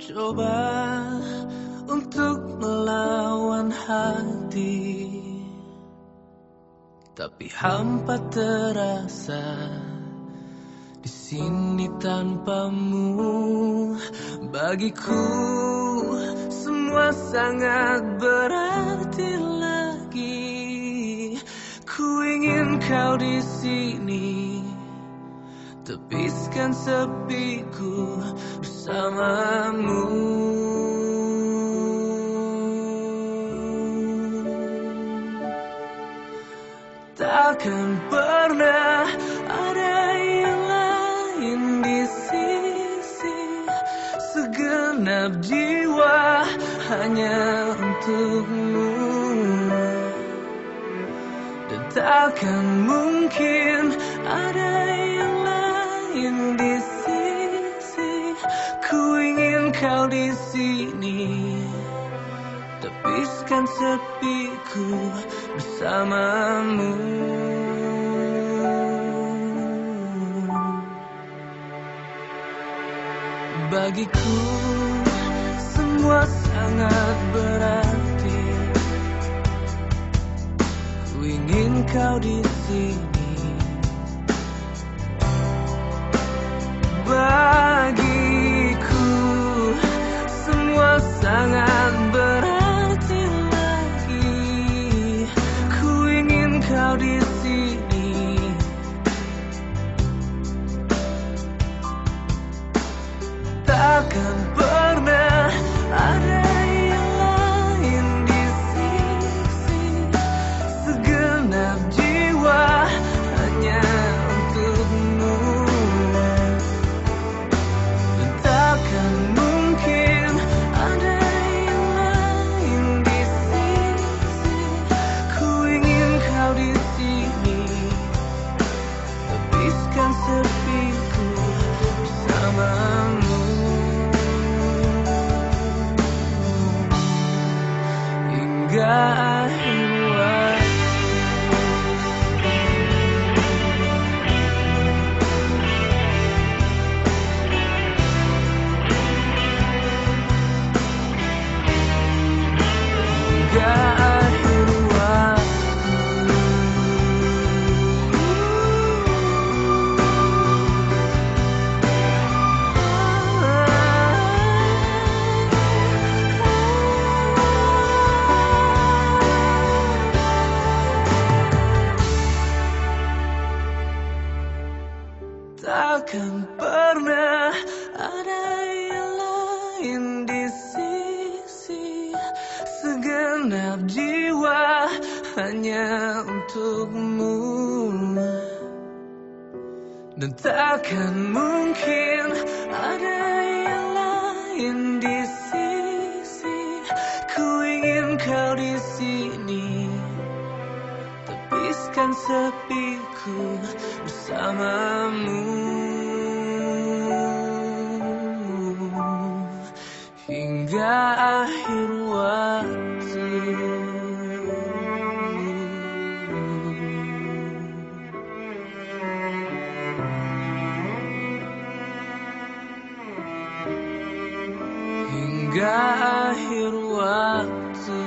Coba untuk melawan hati. Tapi hampa terasa di sini tanpamu. Bagiku semua sangat berarti lagi. Ku ingin kau di sini Tepiskan sepiku bersamamu. Takkan pernah ada yang lain di sisi Segenap jiwa hanya untukmu. Dan takkan mungkin ada yang Ku ingin kau di sini. Tepiskan sepiku bersamamu. Bagiku semua sangat berarti. Ku ingin kau di sini Takkan Hingga Takkan pernah ada yang lain di sisi Segenap jiwa hanya untukmu. Dan takkan mungkin ada Sepiku bersamamu. Hingga akhir waktu. Hingga akhir waktu